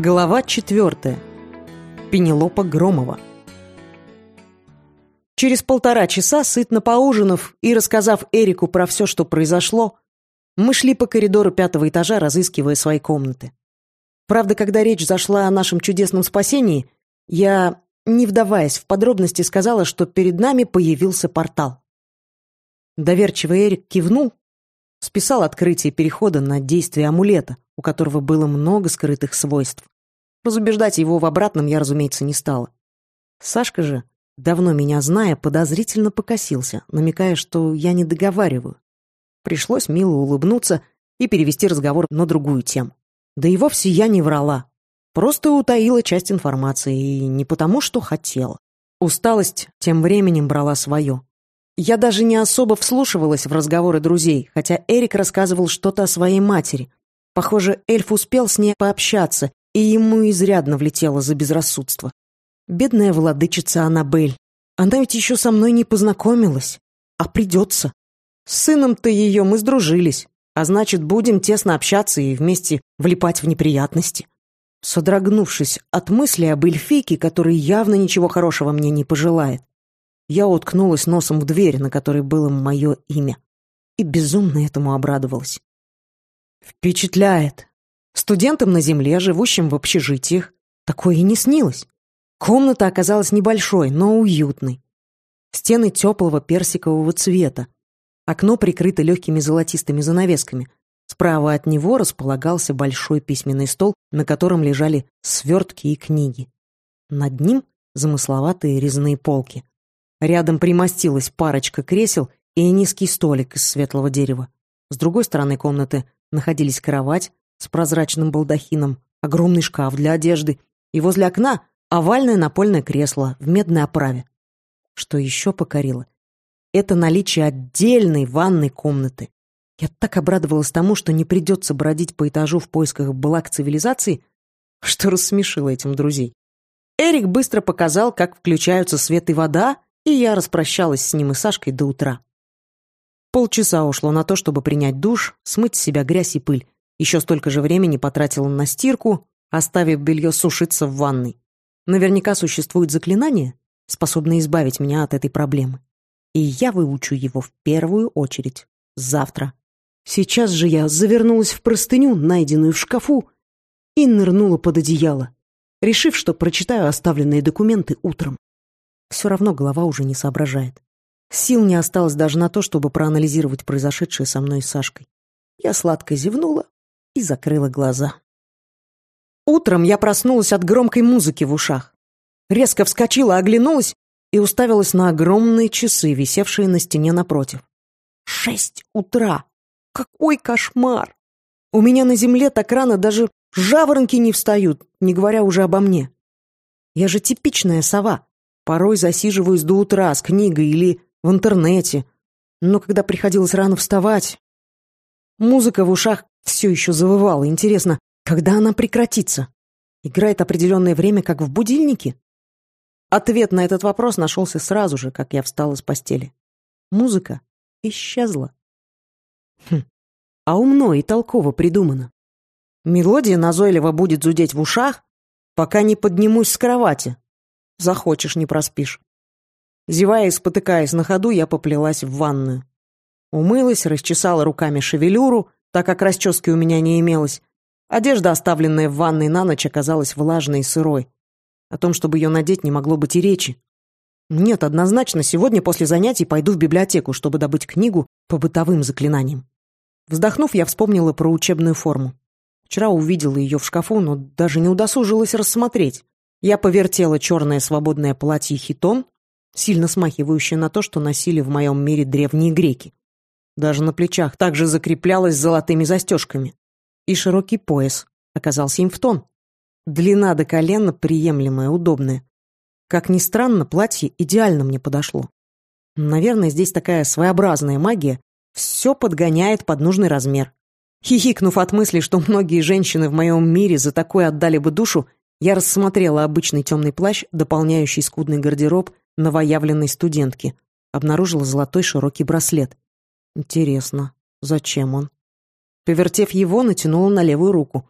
Глава четвертая. Пенелопа Громова. Через полтора часа, сытно поужинав и рассказав Эрику про все, что произошло, мы шли по коридору пятого этажа, разыскивая свои комнаты. Правда, когда речь зашла о нашем чудесном спасении, я, не вдаваясь в подробности, сказала, что перед нами появился портал. Доверчивый Эрик кивнул, списал открытие перехода на действие амулета, у которого было много скрытых свойств. Разубеждать его в обратном я, разумеется, не стала. Сашка же, давно меня зная, подозрительно покосился, намекая, что я не договариваю. Пришлось мило улыбнуться и перевести разговор на другую тему. Да и вовсе я не врала. Просто утаила часть информации, и не потому, что хотела. Усталость тем временем брала свое. Я даже не особо вслушивалась в разговоры друзей, хотя Эрик рассказывал что-то о своей матери. Похоже, эльф успел с ней пообщаться, и ему изрядно влетело за безрассудство. Бедная владычица Аннабель. Она ведь еще со мной не познакомилась. А придется. С сыном-то ее мы сдружились, а значит, будем тесно общаться и вместе влипать в неприятности. Содрогнувшись от мысли об эльфийке, который явно ничего хорошего мне не пожелает, я уткнулась носом в дверь, на которой было мое имя, и безумно этому обрадовалась. Впечатляет. Студентам на земле, живущим в общежитиях, такое и не снилось. Комната оказалась небольшой, но уютной. Стены теплого персикового цвета. Окно прикрыто легкими золотистыми занавесками. Справа от него располагался большой письменный стол, на котором лежали свертки и книги. Над ним замысловатые резные полки. Рядом примостилась парочка кресел и низкий столик из светлого дерева. С другой стороны комнаты находились кровать с прозрачным балдахином, огромный шкаф для одежды и возле окна овальное напольное кресло в медной оправе. Что еще покорило? Это наличие отдельной ванной комнаты. Я так обрадовалась тому, что не придется бродить по этажу в поисках благ цивилизации, что рассмешило этим друзей. Эрик быстро показал, как включаются свет и вода, и я распрощалась с ним и Сашкой до утра. Полчаса ушло на то, чтобы принять душ, смыть с себя грязь и пыль. Еще столько же времени потратила на стирку, оставив белье сушиться в ванной. Наверняка существует заклинание, способное избавить меня от этой проблемы. И я выучу его в первую очередь. Завтра. Сейчас же я завернулась в простыню, найденную в шкафу, и нырнула под одеяло, решив, что прочитаю оставленные документы утром. Все равно голова уже не соображает. Сил не осталось даже на то, чтобы проанализировать произошедшее со мной и Сашкой. Я сладко зевнула и закрыла глаза. Утром я проснулась от громкой музыки в ушах. Резко вскочила, оглянулась и уставилась на огромные часы, висевшие на стене напротив. Шесть утра! Какой кошмар! У меня на земле так рано даже жаворонки не встают, не говоря уже обо мне. Я же типичная сова. Порой засиживаюсь до утра с книгой или в интернете. Но когда приходилось рано вставать... Музыка в ушах все еще завывала. Интересно, когда она прекратится? Играет определенное время, как в будильнике? Ответ на этот вопрос нашелся сразу же, как я встала с постели. Музыка исчезла. Хм, а умно и толково придумано. Мелодия назойливо будет зудеть в ушах, пока не поднимусь с кровати, Захочешь, не проспишь. Зевая и спотыкаясь на ходу, я поплелась в ванную. Умылась, расчесала руками шевелюру, так как расчески у меня не имелось. Одежда, оставленная в ванной на ночь, оказалась влажной и сырой. О том, чтобы ее надеть, не могло быть и речи. Нет, однозначно, сегодня после занятий пойду в библиотеку, чтобы добыть книгу по бытовым заклинаниям. Вздохнув, я вспомнила про учебную форму. Вчера увидела ее в шкафу, но даже не удосужилась рассмотреть. Я повертела черное свободное платье хитон, сильно смахивающее на то, что носили в моем мире древние греки. Даже на плечах также закреплялось золотыми застежками. И широкий пояс оказался им в тон. Длина до колена приемлемая, удобная. Как ни странно, платье идеально мне подошло. Наверное, здесь такая своеобразная магия. Все подгоняет под нужный размер. Хихикнув от мысли, что многие женщины в моем мире за такое отдали бы душу, я рассмотрела обычный темный плащ, дополняющий скудный гардероб новоявленной студентки. Обнаружила золотой широкий браслет. Интересно, зачем он? Повертев его, натянула на левую руку.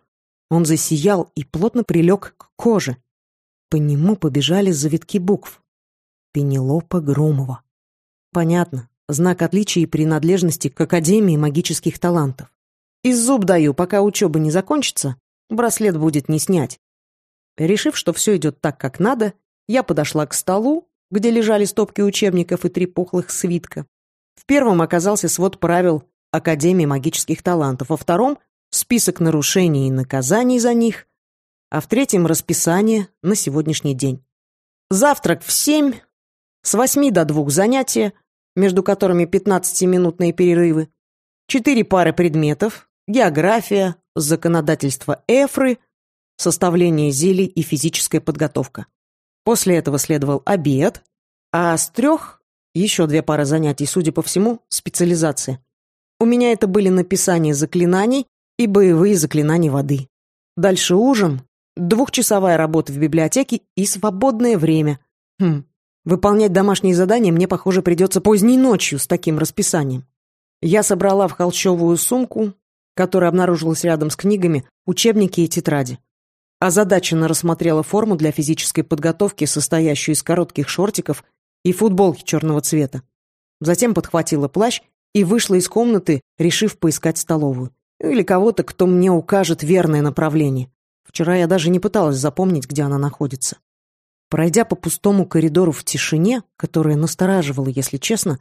Он засиял и плотно прилег к коже. По нему побежали завитки букв. Пенелопа Громова. Понятно. Знак отличия и принадлежности к Академии магических талантов. Из зуб даю, пока учеба не закончится, браслет будет не снять. Решив, что все идет так, как надо, я подошла к столу, где лежали стопки учебников и три пухлых свитка. В первом оказался свод правил Академии магических талантов, во втором — список нарушений и наказаний за них, а в третьем — расписание на сегодняшний день. Завтрак в семь, с восьми до двух занятия, между которыми 15-минутные перерывы, четыре пары предметов, география, законодательство Эфры, составление зелий и физическая подготовка. После этого следовал обед, а с трех еще две пары занятий, судя по всему, специализация. У меня это были написание заклинаний и боевые заклинания воды. Дальше ужин, двухчасовая работа в библиотеке и свободное время. Хм, выполнять домашние задания мне, похоже, придется поздней ночью с таким расписанием. Я собрала в холщовую сумку, которая обнаружилась рядом с книгами, учебники и тетради. Озадаченно рассмотрела форму для физической подготовки, состоящую из коротких шортиков и футболки черного цвета. Затем подхватила плащ и вышла из комнаты, решив поискать столовую. Или кого-то, кто мне укажет верное направление. Вчера я даже не пыталась запомнить, где она находится. Пройдя по пустому коридору в тишине, которая настораживала, если честно,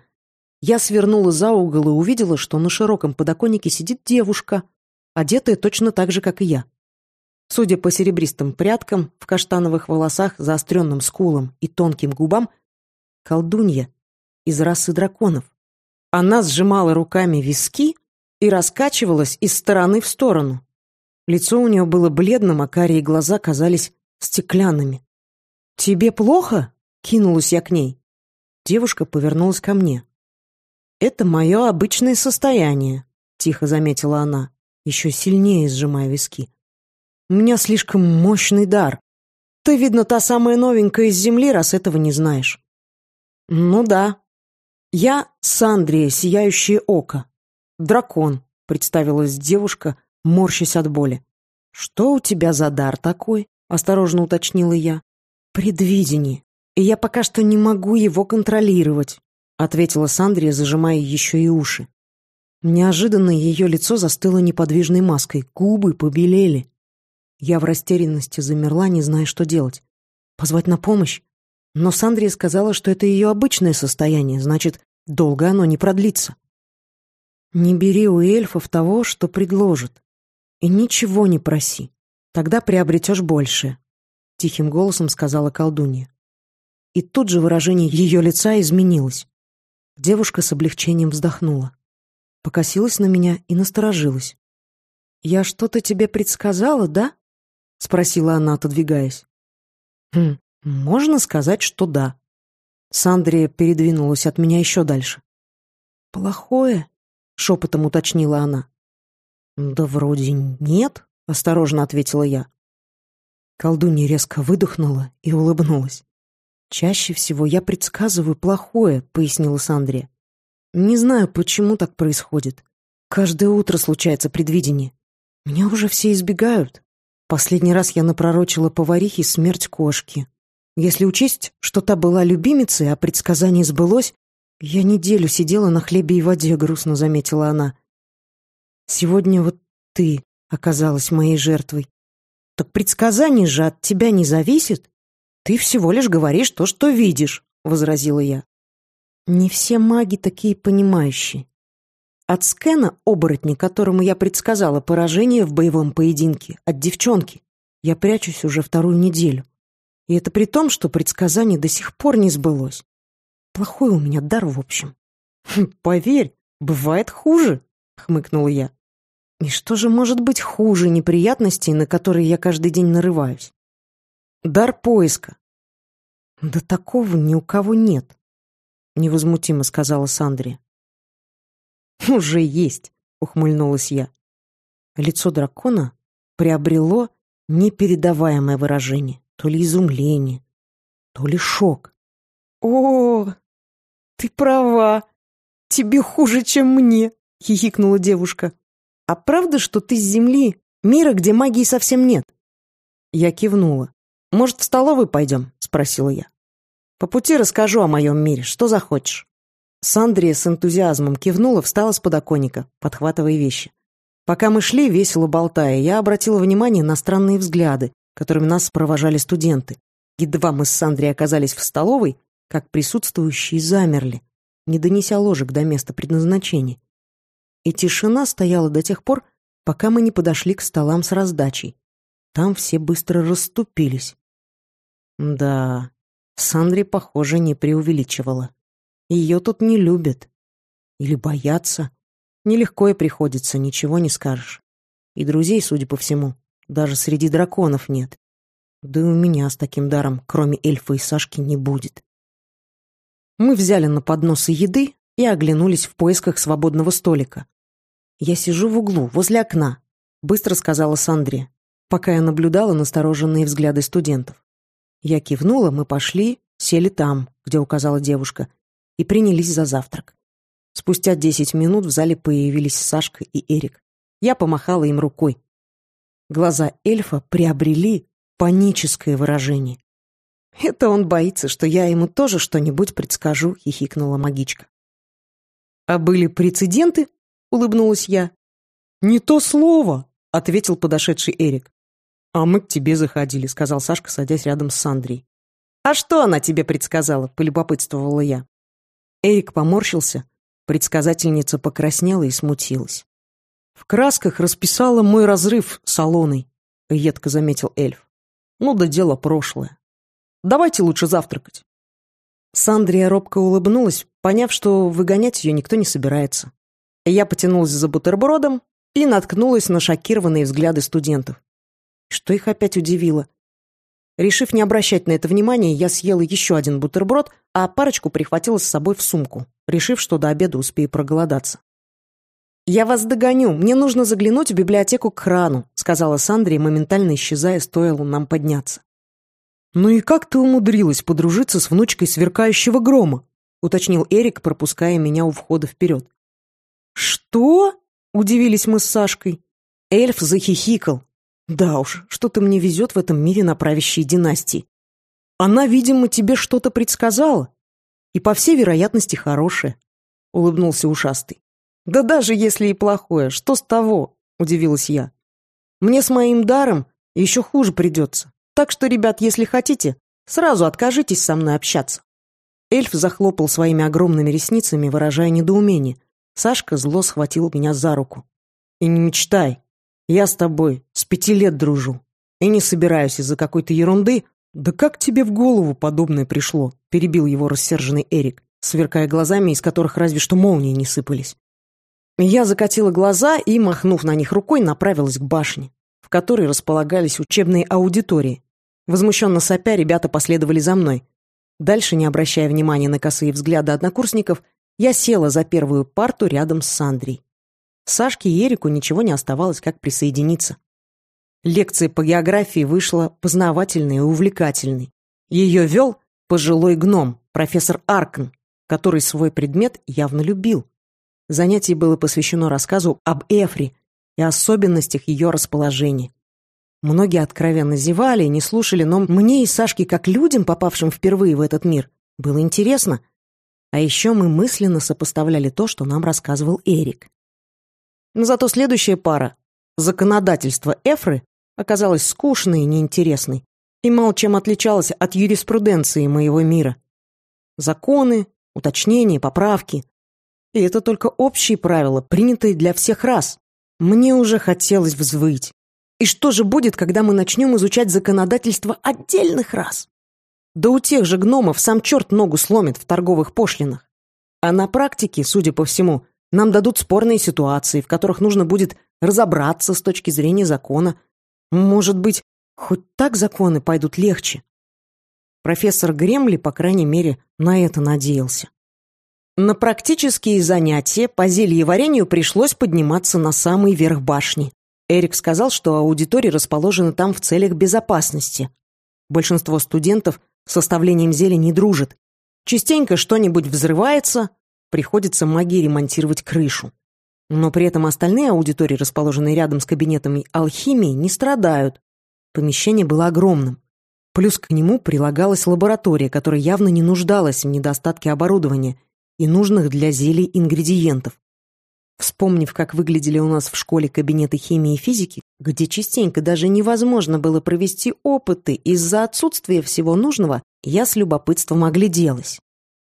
я свернула за угол и увидела, что на широком подоконнике сидит девушка, одетая точно так же, как и я. Судя по серебристым прядкам, в каштановых волосах, заостренным скулам и тонким губам, колдунья из расы драконов. Она сжимала руками виски и раскачивалась из стороны в сторону. Лицо у нее было бледным, а карие глаза казались стеклянными. «Тебе плохо?» — кинулась я к ней. Девушка повернулась ко мне. «Это мое обычное состояние», — тихо заметила она, еще сильнее сжимая виски. «У меня слишком мощный дар. Ты, видно, та самая новенькая из земли, раз этого не знаешь». «Ну да. Я Сандрия, сияющее око. Дракон», — представилась девушка, морщась от боли. «Что у тебя за дар такой?» — осторожно уточнила я. «Предвидение. И я пока что не могу его контролировать ответила Сандрия, зажимая еще и уши. Неожиданно ее лицо застыло неподвижной маской, губы побелели. Я в растерянности замерла, не зная, что делать. Позвать на помощь? Но Сандрия сказала, что это ее обычное состояние, значит, долго оно не продлится. Не бери у эльфов того, что предложат. И ничего не проси. Тогда приобретешь больше, — тихим голосом сказала колдунья. И тут же выражение ее лица изменилось. Девушка с облегчением вздохнула. Покосилась на меня и насторожилась. «Я что-то тебе предсказала, да?» — спросила она, отодвигаясь. «Хм, можно сказать, что да». Сандрия передвинулась от меня еще дальше. «Плохое?» — шепотом уточнила она. «Да вроде нет», — осторожно ответила я. Колдунья резко выдохнула и улыбнулась. «Чаще всего я предсказываю плохое», — пояснила Сандрия. «Не знаю, почему так происходит. Каждое утро случается предвидение. Меня уже все избегают. Последний раз я напророчила поварихе смерть кошки. Если учесть, что та была любимицей, а предсказание сбылось, я неделю сидела на хлебе и воде, грустно заметила она. Сегодня вот ты оказалась моей жертвой. Так предсказание же от тебя не зависит. «Ты всего лишь говоришь то, что видишь», — возразила я. «Не все маги такие понимающие. От Скена, оборотни, которому я предсказала поражение в боевом поединке, от девчонки, я прячусь уже вторую неделю. И это при том, что предсказание до сих пор не сбылось. Плохой у меня дар, в общем». «Хм, «Поверь, бывает хуже», — хмыкнула я. «И что же может быть хуже неприятностей, на которые я каждый день нарываюсь? Дар поиска. Да такого ни у кого нет, невозмутимо сказала Сандре. Уже есть, ухмыльнулась я. Лицо дракона приобрело непередаваемое выражение, то ли изумление, то ли шок. О, ты права. Тебе хуже, чем мне, хихикнула девушка. А правда, что ты с земли Мира, где магии совсем нет. Я кивнула. «Может, в столовую пойдем?» — спросила я. «По пути расскажу о моем мире, что захочешь». Сандрия с энтузиазмом кивнула, встала с подоконника, подхватывая вещи. Пока мы шли, весело болтая, я обратила внимание на странные взгляды, которыми нас провожали студенты. Едва мы с Сандрией оказались в столовой, как присутствующие замерли, не донеся ложек до места предназначения. И тишина стояла до тех пор, пока мы не подошли к столам с раздачей. Там все быстро расступились. Да, Сандри, похоже, не преувеличивала. Ее тут не любят. Или боятся. Нелегко и приходится, ничего не скажешь. И друзей, судя по всему, даже среди драконов нет. Да и у меня с таким даром, кроме эльфа и Сашки, не будет. Мы взяли на подносы еды и оглянулись в поисках свободного столика. «Я сижу в углу, возле окна», — быстро сказала Сандре пока я наблюдала настороженные взгляды студентов. Я кивнула, мы пошли, сели там, где указала девушка, и принялись за завтрак. Спустя десять минут в зале появились Сашка и Эрик. Я помахала им рукой. Глаза эльфа приобрели паническое выражение. «Это он боится, что я ему тоже что-нибудь предскажу», — хихикнула магичка. «А были прецеденты?» — улыбнулась я. «Не то слово», — ответил подошедший Эрик. «А мы к тебе заходили», — сказал Сашка, садясь рядом с Сандрой. «А что она тебе предсказала?» — полюбопытствовала я. Эрик поморщился, предсказательница покраснела и смутилась. «В красках расписала мой разрыв с Алоной», — едко заметил эльф. «Ну да дело прошлое. Давайте лучше завтракать». Сандрия робко улыбнулась, поняв, что выгонять ее никто не собирается. Я потянулась за бутербродом и наткнулась на шокированные взгляды студентов. Что их опять удивило? Решив не обращать на это внимания, я съела еще один бутерброд, а парочку прихватила с собой в сумку, решив, что до обеда успею проголодаться. «Я вас догоню, мне нужно заглянуть в библиотеку к крану», сказала Сандре, моментально исчезая, стоило нам подняться. «Ну и как ты умудрилась подружиться с внучкой сверкающего грома?» уточнил Эрик, пропуская меня у входа вперед. «Что?» — удивились мы с Сашкой. Эльф захихикал, да уж, что-то мне везет в этом мире на правящей династии. Она, видимо, тебе что-то предсказала. И, по всей вероятности, хорошее. Улыбнулся ушастый. Да даже если и плохое, что с того? Удивилась я. Мне с моим даром еще хуже придется. Так что, ребят, если хотите, сразу откажитесь со мной общаться. Эльф захлопал своими огромными ресницами, выражая недоумение. Сашка зло схватил меня за руку. «И не мечтай, я с тобой с пяти лет дружу и не собираюсь из-за какой-то ерунды. Да как тебе в голову подобное пришло? Перебил его рассерженный Эрик, сверкая глазами, из которых разве что молнии не сыпались. Я закатила глаза и, махнув на них рукой, направилась к башне, в которой располагались учебные аудитории. Возмущенно сопя, ребята последовали за мной. Дальше, не обращая внимания на косые взгляды однокурсников, я села за первую парту рядом с Сандрой. Сашке и Эрику ничего не оставалось, как присоединиться. Лекция по географии вышла познавательной и увлекательной. Ее вел пожилой гном, профессор Аркн, который свой предмет явно любил. Занятие было посвящено рассказу об Эфре и особенностях ее расположения. Многие откровенно зевали и не слушали, но мне и Сашке, как людям, попавшим впервые в этот мир, было интересно. А еще мы мысленно сопоставляли то, что нам рассказывал Эрик. Но зато следующая пара, законодательство Эфры, оказалась скучной и неинтересной и мало чем отличалась от юриспруденции моего мира. Законы, уточнения, поправки. И это только общие правила, принятые для всех рас. Мне уже хотелось взвыть. И что же будет, когда мы начнем изучать законодательство отдельных рас? Да у тех же гномов сам черт ногу сломит в торговых пошлинах. А на практике, судя по всему, нам дадут спорные ситуации, в которых нужно будет разобраться с точки зрения закона. Может быть, хоть так законы пойдут легче. Профессор Гремли, по крайней мере, на это надеялся. На практические занятия по зельеварению пришлось подниматься на самый верх башни. Эрик сказал, что аудитория расположена там в целях безопасности. Большинство студентов с составлением зелья не дружит. Частенько что-нибудь взрывается, приходится магии ремонтировать крышу. Но при этом остальные аудитории, расположенные рядом с кабинетами алхимии, не страдают. Помещение было огромным. Плюс к нему прилагалась лаборатория, которая явно не нуждалась в недостатке оборудования и нужных для зелий ингредиентов. Вспомнив, как выглядели у нас в школе кабинеты химии и физики, где частенько даже невозможно было провести опыты из-за отсутствия всего нужного, я с любопытством огляделась.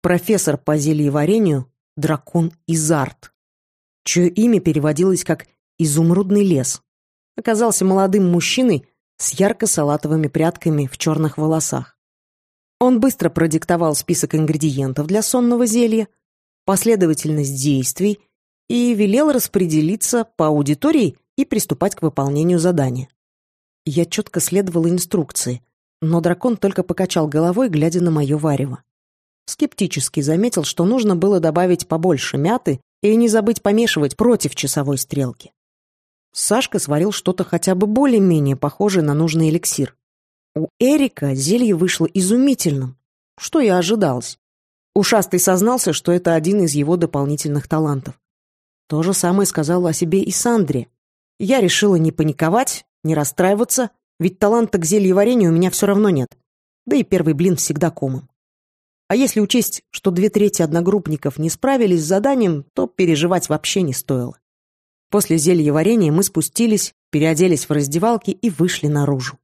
Профессор по зельеварению — дракон Изарт, чье имя переводилось как «изумрудный лес». Оказался молодым мужчиной с ярко-салатовыми прядками в черных волосах. Он быстро продиктовал список ингредиентов для сонного зелья, последовательность действий и велел распределиться по аудитории и приступать к выполнению задания. Я четко следовала инструкции, но дракон только покачал головой, глядя на мое варево. Скептически заметил, что нужно было добавить побольше мяты и не забыть помешивать против часовой стрелки. Сашка сварил что-то хотя бы более-менее похожее на нужный эликсир. У Эрика зелье вышло изумительным, что и ожидалось. Ушастый сознался, что это один из его дополнительных талантов. То же самое сказала о себе и Сандре. Я решила не паниковать, не расстраиваться, ведь таланта к зельеварению у меня все равно нет. Да и первый блин всегда комом. А если учесть, что две трети одногруппников не справились с заданием, то переживать вообще не стоило. После зельеварения мы спустились, переоделись в раздевалки и вышли наружу.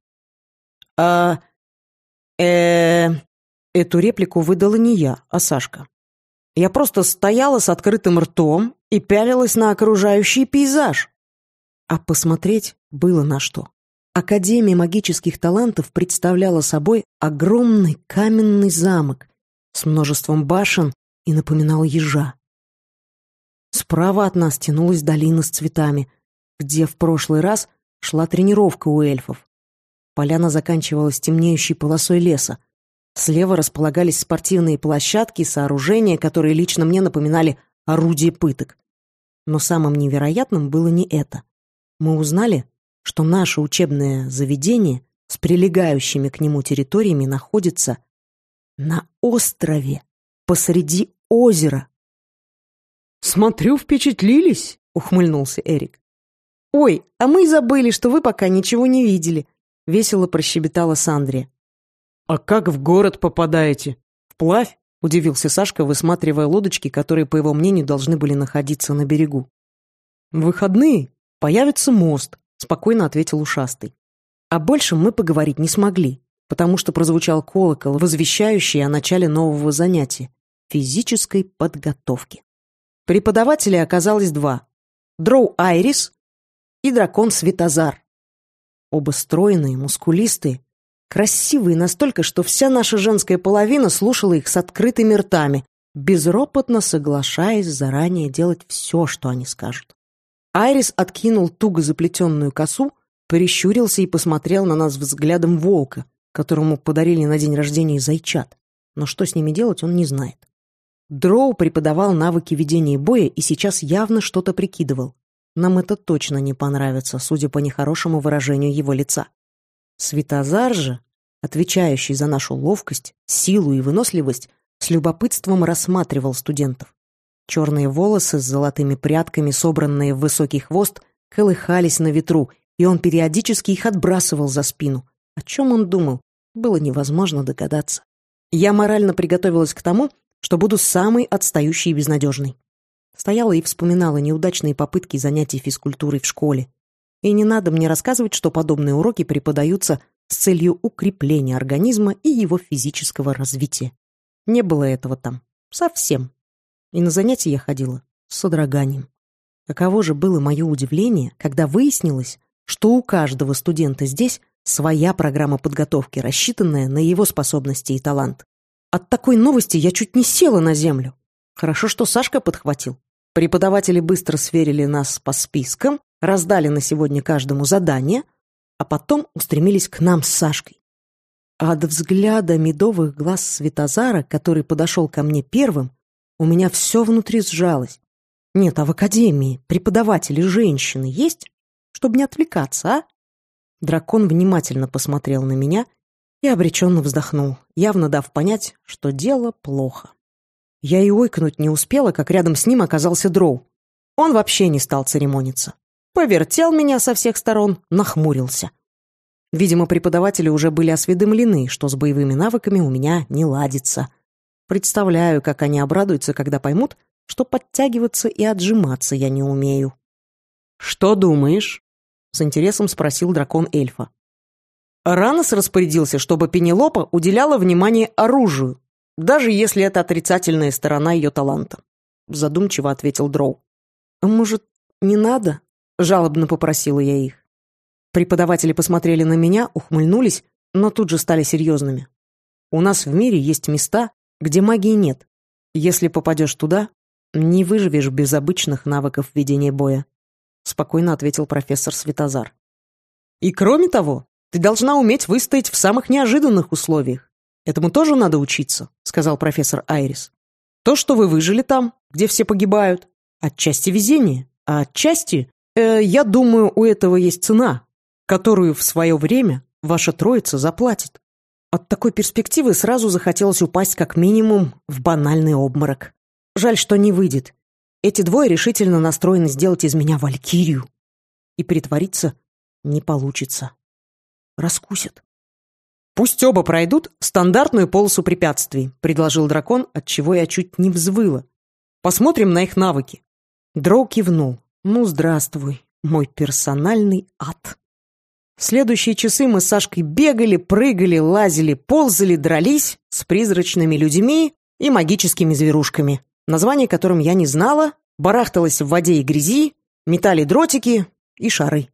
А... э Эту реплику выдала не я, а Сашка. Я просто стояла с открытым ртом и пялилась на окружающий пейзаж. А посмотреть было на что. Академия магических талантов представляла собой огромный каменный замок с множеством башен и напоминал ежа. Справа от нас тянулась долина с цветами, где в прошлый раз шла тренировка у эльфов. Поляна заканчивалась темнеющей полосой леса. Слева располагались спортивные площадки и сооружения, которые лично мне напоминали орудие пыток. Но самым невероятным было не это. Мы узнали, что наше учебное заведение с прилегающими к нему территориями находится на острове посреди озера. «Смотрю, впечатлились», — ухмыльнулся Эрик. «Ой, а мы забыли, что вы пока ничего не видели», — весело прощебетала Сандрия. «А как в город попадаете? Вплавь?» — удивился Сашка, высматривая лодочки, которые, по его мнению, должны были находиться на берегу. «В выходные появится мост», — спокойно ответил ушастый. А больше мы поговорить не смогли, потому что прозвучал колокол, возвещающий о начале нового занятия — физической подготовки. Преподавателей оказалось два — Дроу Айрис и дракон Светозар. Оба стройные, мускулистые, Красивые настолько, что вся наша женская половина слушала их с открытыми ртами, безропотно соглашаясь заранее делать все, что они скажут. Айрис откинул туго заплетенную косу, прищурился и посмотрел на нас взглядом волка, которому подарили на день рождения зайчат. Но что с ними делать, он не знает. Дроу преподавал навыки ведения боя и сейчас явно что-то прикидывал. Нам это точно не понравится, судя по нехорошему выражению его лица. Светозар же, отвечающий за нашу ловкость, силу и выносливость, с любопытством рассматривал студентов. Черные волосы с золотыми прядками, собранные в высокий хвост, колыхались на ветру, и он периодически их отбрасывал за спину. О чем он думал, было невозможно догадаться. Я морально приготовилась к тому, что буду самой отстающей и безнадежной. Стояла и вспоминала неудачные попытки занятий физкультурой в школе, и не надо мне рассказывать, что подобные уроки преподаются с целью укрепления организма и его физического развития. Не было этого там. Совсем. И на занятия я ходила с содроганием. Каково же было мое удивление, когда выяснилось, что у каждого студента здесь своя программа подготовки, рассчитанная на его способности и талант. От такой новости я чуть не села на землю. Хорошо, что Сашка подхватил. Преподаватели быстро сверили нас по спискам, раздали на сегодня каждому задание, а потом устремились к нам с Сашкой. А от взгляда медовых глаз Светозара, который подошел ко мне первым, у меня все внутри сжалось. Нет, а в академии преподаватели женщины есть, чтобы не отвлекаться, а? Дракон внимательно посмотрел на меня и обреченно вздохнул, явно дав понять, что дело плохо. Я и ойкнуть не успела, как рядом с ним оказался Дроу. Он вообще не стал церемониться. Повертел меня со всех сторон, нахмурился. Видимо, преподаватели уже были осведомлены, что с боевыми навыками у меня не ладится. Представляю, как они обрадуются, когда поймут, что подтягиваться и отжиматься я не умею. «Что думаешь?» — с интересом спросил дракон эльфа. Ранос распорядился, чтобы Пенелопа уделяла внимание оружию, даже если это отрицательная сторона ее таланта. Задумчиво ответил Дроу. «А может, не надо?» — жалобно попросила я их. Преподаватели посмотрели на меня, ухмыльнулись, но тут же стали серьезными. «У нас в мире есть места, где магии нет. Если попадешь туда, не выживешь без обычных навыков ведения боя», — спокойно ответил профессор Светозар. «И кроме того, ты должна уметь выстоять в самых неожиданных условиях. Этому тоже надо учиться», — сказал профессор Айрис. «То, что вы выжили там, где все погибают, отчасти везение, а отчасти, э, я думаю, у этого есть цена, которую в свое время ваша троица заплатит». От такой перспективы сразу захотелось упасть как минимум в банальный обморок. Жаль, что не выйдет. Эти двое решительно настроены сделать из меня валькирию. И притвориться не получится. Раскусят. «Пусть оба пройдут стандартную полосу препятствий», — предложил дракон, от чего я чуть не взвыла. «Посмотрим на их навыки». Дроу кивнул. «Ну, здравствуй, мой персональный ад». Следующие часы мы с Сашкой бегали, прыгали, лазили, ползали, дрались с призрачными людьми и магическими зверушками, название которым я не знала, барахталась в воде и грязи, метали дротики и шары.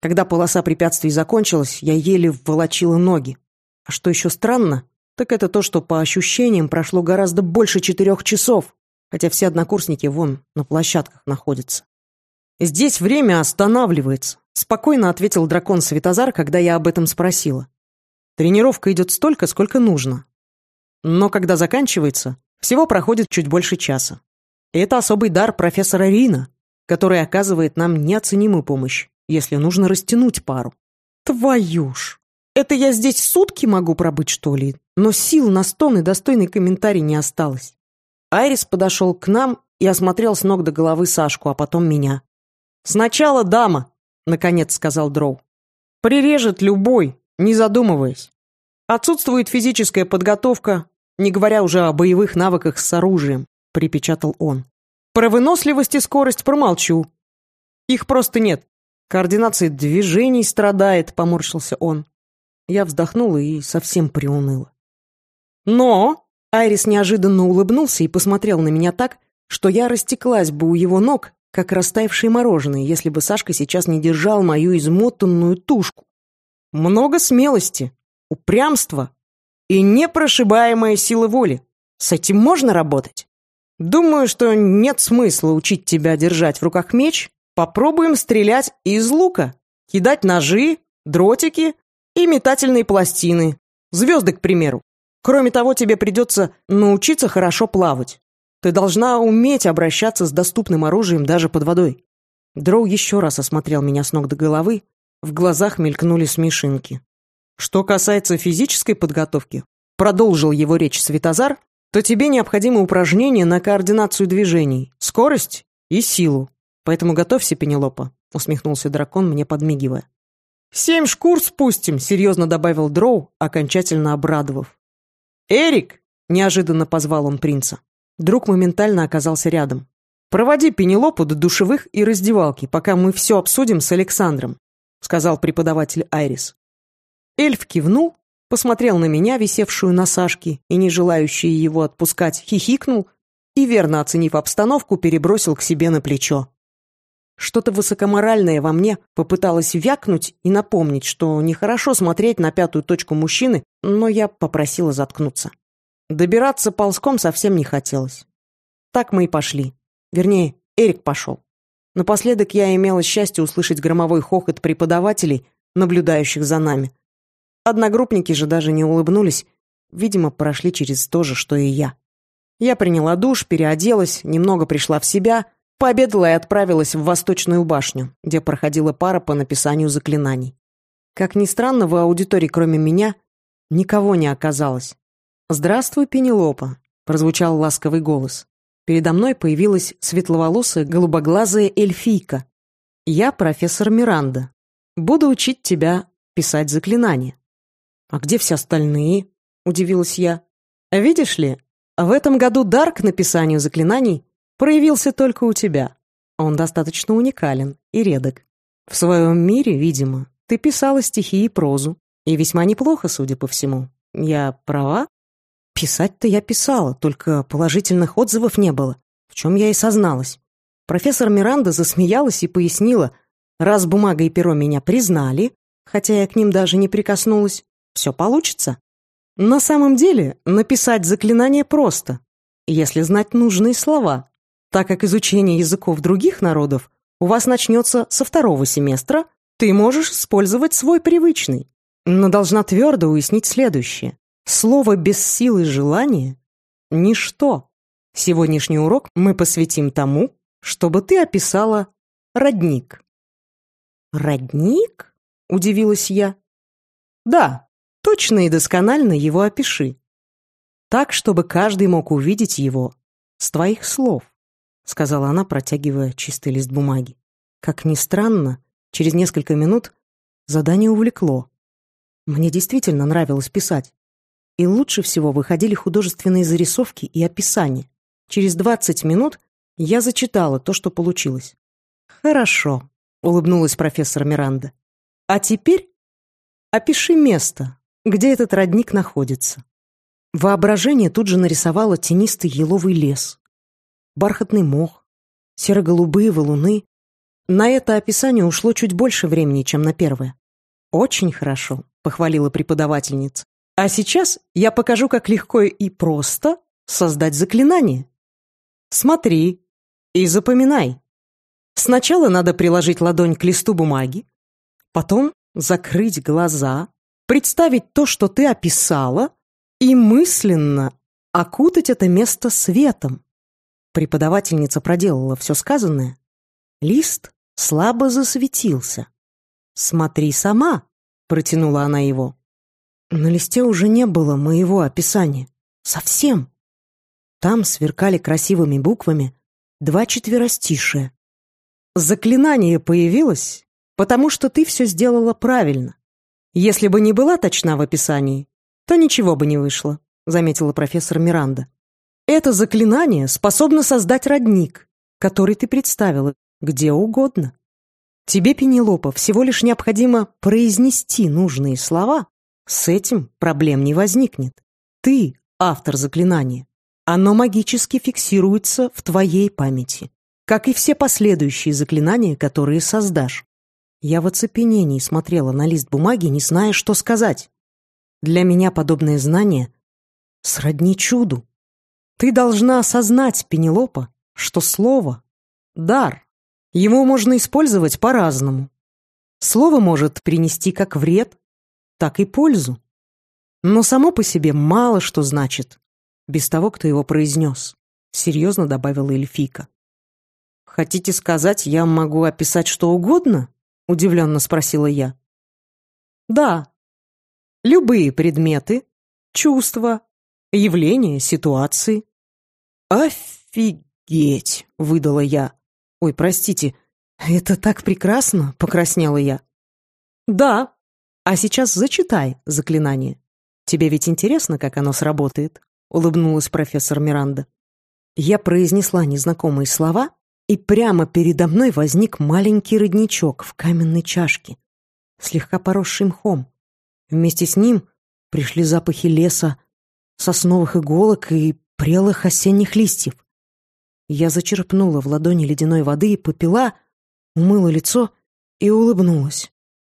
Когда полоса препятствий закончилась, я еле волочила ноги. А что еще странно, так это то, что по ощущениям прошло гораздо больше четырех часов, хотя все однокурсники вон на площадках находятся. «Здесь время останавливается», — спокойно ответил дракон Светозар, когда я об этом спросила. «Тренировка идет столько, сколько нужно. Но когда заканчивается, всего проходит чуть больше часа. И это особый дар профессора Рина, который оказывает нам неоценимую помощь, если нужно растянуть пару. Твою ж! Это я здесь сутки могу пробыть, что ли? Но сил на стон и достойный комментарий не осталось. Айрис подошел к нам и осмотрел с ног до головы Сашку, а потом меня. «Сначала дама», — наконец сказал Дроу. «Прирежет любой, не задумываясь. Отсутствует физическая подготовка, не говоря уже о боевых навыках с оружием», — припечатал он. «Про выносливость и скорость промолчу. Их просто нет. Координация движений страдает», — поморщился он. Я вздохнула и совсем приуныла. «Но!» — Айрис неожиданно улыбнулся и посмотрел на меня так, что я растеклась бы у его ног, как растаявшее мороженое, если бы Сашка сейчас не держал мою измотанную тушку. «Много смелости, упрямства и непрошибаемая сила воли. С этим можно работать?» «Думаю, что нет смысла учить тебя держать в руках меч. Попробуем стрелять из лука, кидать ножи, дротики и метательные пластины. Звезды, к примеру. Кроме того, тебе придется научиться хорошо плавать. Ты должна уметь обращаться с доступным оружием даже под водой. Дроу еще раз осмотрел меня с ног до головы. В глазах мелькнули смешинки. Что касается физической подготовки, продолжил его речь Светозар, то тебе необходимы упражнения на координацию движений, скорость и силу. Поэтому готовься, Пенелопа, усмехнулся дракон, мне подмигивая. «Семь шкур спустим», — серьезно добавил Дроу, окончательно обрадовав. «Эрик!» — неожиданно позвал он принца. Друг моментально оказался рядом. «Проводи Пенелопу до душевых и раздевалки, пока мы все обсудим с Александром», — сказал преподаватель Айрис. Эльф кивнул, посмотрел на меня, висевшую на Сашке и не желающую его отпускать, хихикнул и, верно оценив обстановку, перебросил к себе на плечо. Что-то высокоморальное во мне попыталось вякнуть и напомнить, что нехорошо смотреть на пятую точку мужчины, но я попросила заткнуться. Добираться ползком совсем не хотелось. Так мы и пошли. Вернее, Эрик пошел. Напоследок я имела счастье услышать громовой хохот преподавателей, наблюдающих за нами. Одногруппники же даже не улыбнулись, видимо, прошли через то же, что и я. Я приняла душ, переоделась, немного пришла в себя — Пообедала и отправилась в Восточную башню, где проходила пара по написанию заклинаний. Как ни странно, в аудитории, кроме меня, никого не оказалось. «Здравствуй, Пенелопа», — прозвучал ласковый голос. Передо мной появилась светловолосая голубоглазая эльфийка. «Я профессор Миранда. Буду учить тебя писать заклинания». «А где все остальные?» — удивилась я. «Видишь ли, в этом году дар к написанию заклинаний проявился только у тебя. Он достаточно уникален и редок. В своем мире, видимо, ты писала стихи и прозу, и весьма неплохо, судя по всему. Я права?» Писать-то я писала, только положительных отзывов не было, в чем я и созналась. Профессор Миранда засмеялась и пояснила, раз бумага и перо меня признали, хотя я к ним даже не прикоснулась, все получится. На самом деле написать заклинание просто, если знать нужные слова, так как изучение языков других народов у вас начнется со второго семестра, ты можешь использовать свой привычный. Но должна твердо уяснить следующее. Слово без силы желания — ничто. Сегодняшний урок мы посвятим тому, чтобы ты описала родник. «Родник?» — удивилась я. «Да, точно и досконально его опиши. Так, чтобы каждый мог увидеть его с твоих слов», — сказала она, протягивая чистый лист бумаги. Как ни странно, через несколько минут задание увлекло. Мне действительно нравилось писать. И лучше всего выходили художественные зарисовки и описания. Через 20 минут я зачитала то, что получилось. «Хорошо», — улыбнулась профессор Миранда. «А теперь опиши место, где этот родник находится». Воображение тут же нарисовало тенистый еловый лес, бархатный мох, серо-голубые валуны. На это описание ушло чуть больше времени, чем на первое. «Очень хорошо», — похвалила преподавательница. «А сейчас я покажу, как легко и просто создать заклинание. Смотри и запоминай. Сначала надо приложить ладонь к листу бумаги, потом закрыть глаза, представить то, что ты описала, и мысленно окутать это место светом. Преподавательница проделала все сказанное. Лист слабо засветился. «Смотри сама», — протянула она его. На листе уже не было моего описания. Совсем. Там сверкали красивыми буквами два четверостишия. Заклинание появилось, потому что ты все сделала правильно. Если бы не была точна в описании, то ничего бы не вышло, заметила профессор Миранда. Это заклинание способно создать родник, который ты представила где угодно. Тебе, Пенелопа, всего лишь необходимо произнести нужные слова. С этим проблем не возникнет. Ты автор заклинания. Оно магически фиксируется в твоей памяти, как и все последующие заклинания, которые создашь. Я в оцепенении смотрела на лист бумаги, не зная, что сказать. Для меня подобное знание сродни чуду. Ты должна осознать, Пенелопа, что слово — дар. Его можно использовать по-разному. Слово может принести как вред, так и пользу. Но само по себе мало что значит, без того, кто его произнес, серьезно добавила эльфийка. «Хотите сказать, я могу описать что угодно?» — удивленно спросила я. «Да. Любые предметы, чувства, явления, ситуации». «Офигеть!» — выдала я. «Ой, простите, это так прекрасно!» — покраснела я. «Да, а сейчас зачитай заклинание. Тебе ведь интересно, как оно сработает?» — улыбнулась профессор Миранда. Я произнесла незнакомые слова, и прямо передо мной возник маленький родничок в каменной чашке, слегка поросший мхом. Вместе с ним пришли запахи леса, сосновых иголок и прелых осенних листьев. Я зачерпнула в ладони ледяной воды и попила, умыла лицо и улыбнулась.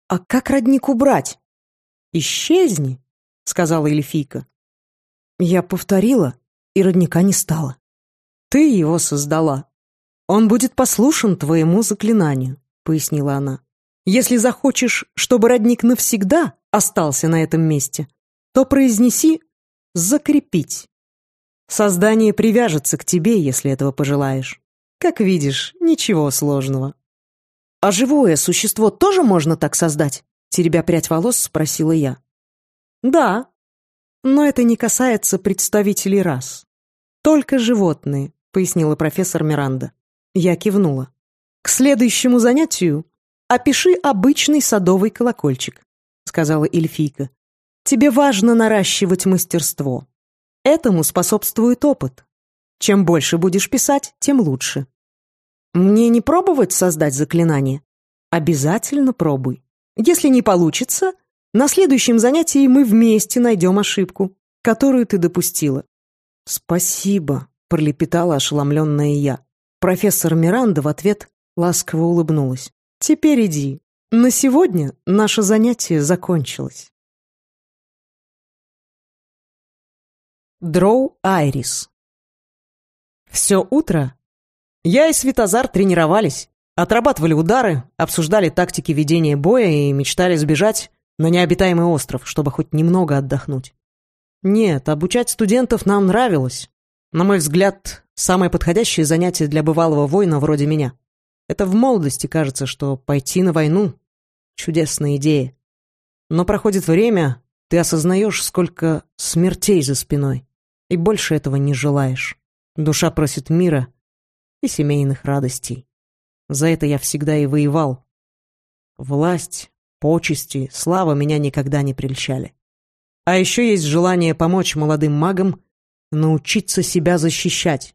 «А как родник убрать?» «Исчезни», — сказала эльфийка. Я повторила, и родника не стало. «Ты его создала. Он будет послушен твоему заклинанию», — пояснила она. «Если захочешь, чтобы родник навсегда остался на этом месте, то произнеси «закрепить». Создание привяжется к тебе, если этого пожелаешь. Как видишь, ничего сложного. «А живое существо тоже можно так создать?» Теребя прядь волос, спросила я. «Да, но это не касается представителей рас. Только животные, пояснила профессор Миранда. Я кивнула. «К следующему занятию опиши обычный садовый колокольчик», сказала эльфийка. «Тебе важно наращивать мастерство. Этому способствует опыт. Чем больше будешь писать, тем лучше. Мне не пробовать создать заклинание? Обязательно пробуй. Если не получится, на следующем занятии мы вместе найдем ошибку, которую ты допустила. Спасибо, пролепетала ошеломленная я. Профессор Миранда в ответ ласково улыбнулась. Теперь иди. На сегодня наше занятие закончилось. Дроу Айрис Все утро я и Светозар тренировались, отрабатывали удары, обсуждали тактики ведения боя и мечтали сбежать на необитаемый остров, чтобы хоть немного отдохнуть. Нет, обучать студентов нам нравилось. На мой взгляд, самое подходящее занятие для бывалого воина вроде меня. Это в молодости кажется, что пойти на войну — чудесная идея. Но проходит время, ты осознаешь, сколько смертей за спиной, и больше этого не желаешь. Душа просит мира — и семейных радостей. За это я всегда и воевал. Власть, почести, слава меня никогда не прельщали. А еще есть желание помочь молодым магам научиться себя защищать.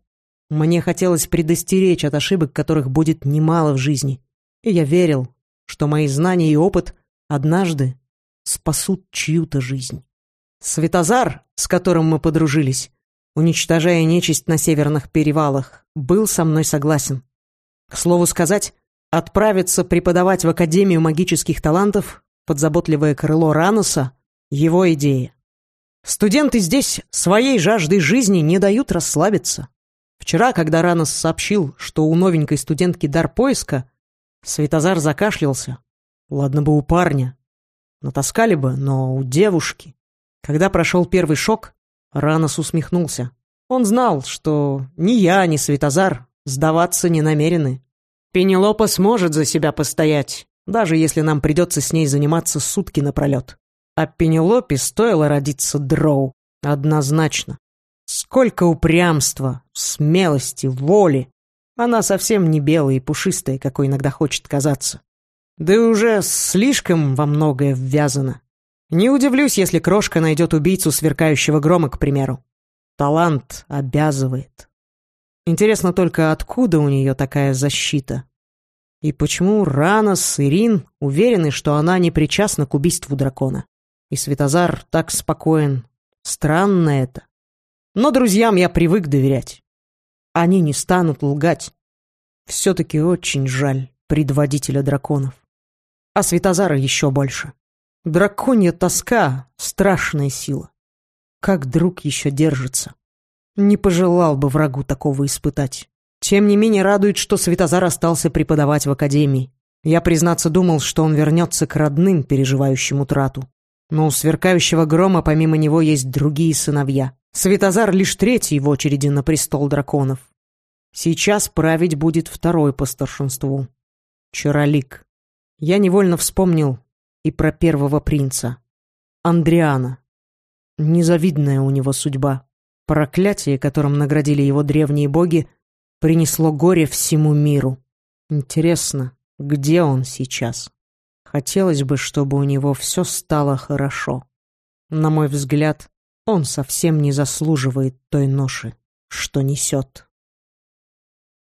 Мне хотелось предостеречь от ошибок, которых будет немало в жизни. И я верил, что мои знания и опыт однажды спасут чью-то жизнь. Светозар, с которым мы подружились, уничтожая нечисть на северных перевалах, был со мной согласен. К слову сказать, отправиться преподавать в Академию магических талантов под заботливое крыло Раноса — его идея. Студенты здесь своей жаждой жизни не дают расслабиться. Вчера, когда Ранос сообщил, что у новенькой студентки дар поиска, Светозар закашлялся. Ладно бы у парня. Натаскали бы, но у девушки. Когда прошел первый шок, Ранос усмехнулся. Он знал, что ни я, ни Светозар сдаваться не намерены. Пенелопа сможет за себя постоять, даже если нам придется с ней заниматься сутки напролет. А Пенелопе стоило родиться дроу, однозначно. Сколько упрямства, смелости, воли. Она совсем не белая и пушистая, какой иногда хочет казаться. Да и уже слишком во многое ввязана. Не удивлюсь, если крошка найдет убийцу сверкающего грома, к примеру. Талант обязывает. Интересно только, откуда у нее такая защита? И почему Ранос и Рин уверены, что она не причастна к убийству дракона? И Светозар так спокоен. Странно это. Но друзьям я привык доверять. Они не станут лгать. Все-таки очень жаль предводителя драконов. А Светозара еще больше. Драконья тоска — страшная сила. Как друг еще держится. Не пожелал бы врагу такого испытать. Тем не менее радует, что Светозар остался преподавать в академии. Я, признаться, думал, что он вернется к родным, переживающим утрату. Но у сверкающего грома помимо него есть другие сыновья. Светозар лишь третий в очереди на престол драконов. Сейчас править будет второй по старшинству. Чаролик. Я невольно вспомнил и про первого принца. Андриана. Незавидная у него судьба. Проклятие, которым наградили его древние боги, принесло горе всему миру. Интересно, где он сейчас? Хотелось бы, чтобы у него все стало хорошо. На мой взгляд, он совсем не заслуживает той ноши, что несет.